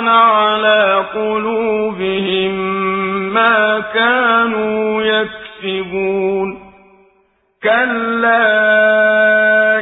رَانَ عَلَىٰ قُلُوبِهِم مَّا كَانُوا يَكْسِبُونَ. كَلَّا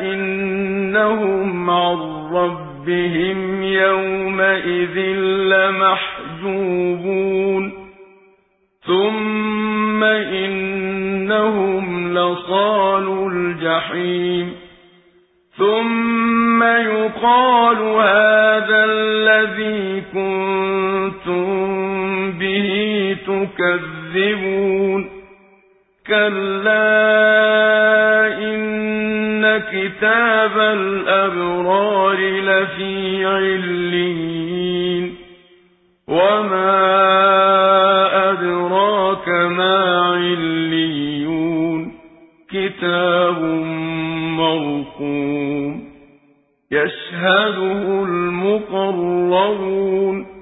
إِنَّهُمْ عَن رَّبِّهِمْ يَوْمَئِذٍ لَّمَحْجُوبُونَ. ثُمَّ إِنَّهُمْ لَصَالُو الْجَحِيمِ. ثُمَّ يُقَالُ هَٰذَا تُكَذِّبُونَ كَلَّا إِنَّ كِتَابَ الْأَبْرَارِ لَفِي عِلِّيِّينَ. وَمَا أَدْرَاكَ مَا عِلِّيُّونَ. كِتَابٌ مَّرْقُومٌ. يَشْهَدُهُ الْمُقَرَّبُونَ.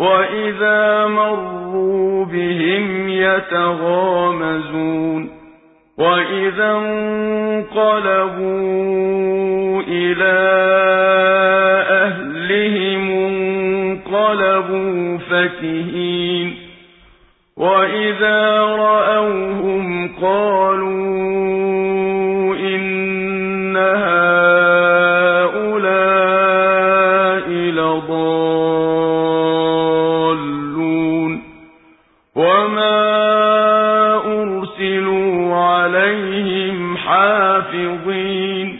وَإِذَا مَرُّوا بِهِمْ يَتَغَامَزُونَ وَإِذَا انقَلَبُوا إِلَىٰ أَهْلِهِمُ انقَلَبُوا فَكِهِينَ وَإِذَا رَأَوْهُمْ قَالُوا حَافِظِينَ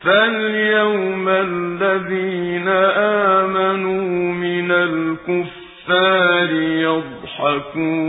فَالْيَوْمَ الَّذِينَ آمَنُوا مِنَ الْكُفَّارِ يَضْحَكُونَ.